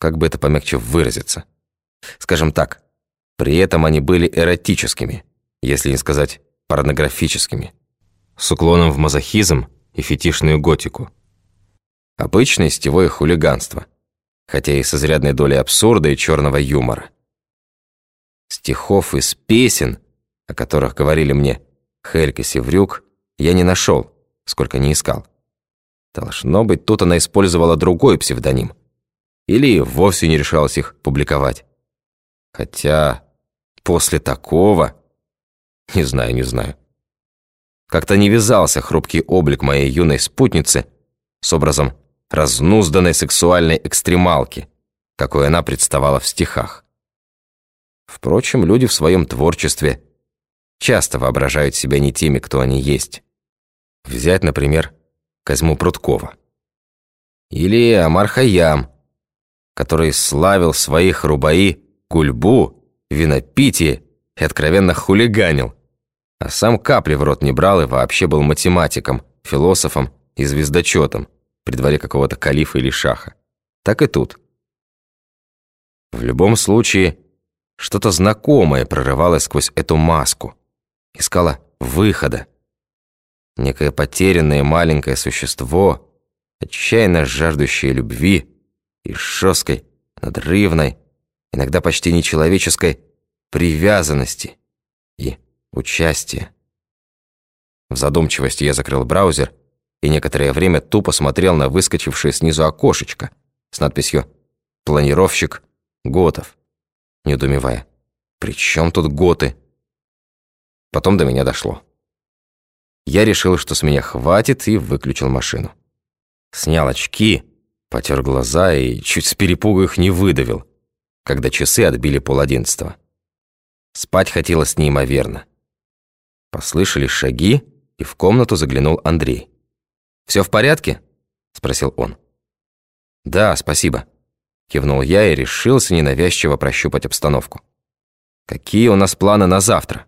как бы это помягче выразиться. Скажем так, при этом они были эротическими, если не сказать порнографическими, с уклоном в мазохизм и фетишную готику. Обычное стевое хулиганство, хотя и с изрядной долей абсурда и черного юмора. Стихов из песен, о которых говорили мне Хелька Севрюк, я не нашел, сколько не искал. Должно быть, тут она использовала другой псевдоним. Или вовсе не решалась их публиковать. Хотя после такого... Не знаю, не знаю. Как-то не вязался хрупкий облик моей юной спутницы с образом разнузданной сексуальной экстремалки, какой она представала в стихах. Впрочем, люди в своем творчестве часто воображают себя не теми, кто они есть. Взять, например, Козьму Прудкова. Или Амар Хаям, который славил своих рубаи гульбу, винопитие и откровенно хулиганил, а сам капли в рот не брал и вообще был математиком, философом и звездочетом при дворе какого-то калифа или шаха. Так и тут. В любом случае, что-то знакомое прорывалось сквозь эту маску, искала выхода. Некое потерянное маленькое существо, отчаянно жаждущее любви и жесткой, надрывной, иногда почти нечеловеческой привязанности и участия. В задумчивости я закрыл браузер и некоторое время тупо смотрел на выскочившее снизу окошечко с надписью «Планировщик Готов», недоумевая. «При чем тут готы?» Потом до меня дошло. Я решил, что с меня хватит, и выключил машину. Снял очки, потер глаза и чуть с перепугу их не выдавил, когда часы отбили пол одиннадцатого. Спать хотелось неимоверно. Послышались шаги, и в комнату заглянул Андрей. «Все в порядке?» – спросил он. «Да, спасибо», – кивнул я и решился ненавязчиво прощупать обстановку. «Какие у нас планы на завтра?»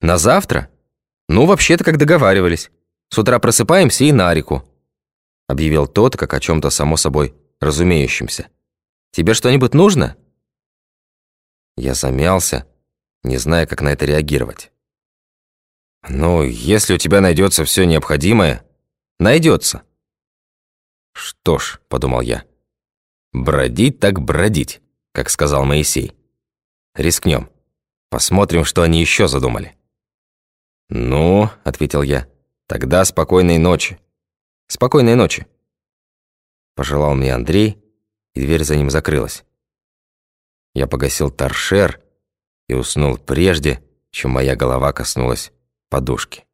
«На завтра? Ну, вообще-то, как договаривались. С утра просыпаемся и на реку», – объявил тот, как о чем то само собой разумеющемся. «Тебе что-нибудь нужно?» Я замялся, не зная, как на это реагировать. «Ну, если у тебя найдется все необходимое, найдется». «Что ж», — подумал я, — «бродить так бродить», как сказал Моисей. «Рискнем. Посмотрим, что они еще задумали». «Ну», — ответил я, — «тогда спокойной ночи». «Спокойной ночи», — пожелал мне Андрей, и дверь за ним закрылась. Я погасил торшер и уснул прежде, чем моя голова коснулась подушки.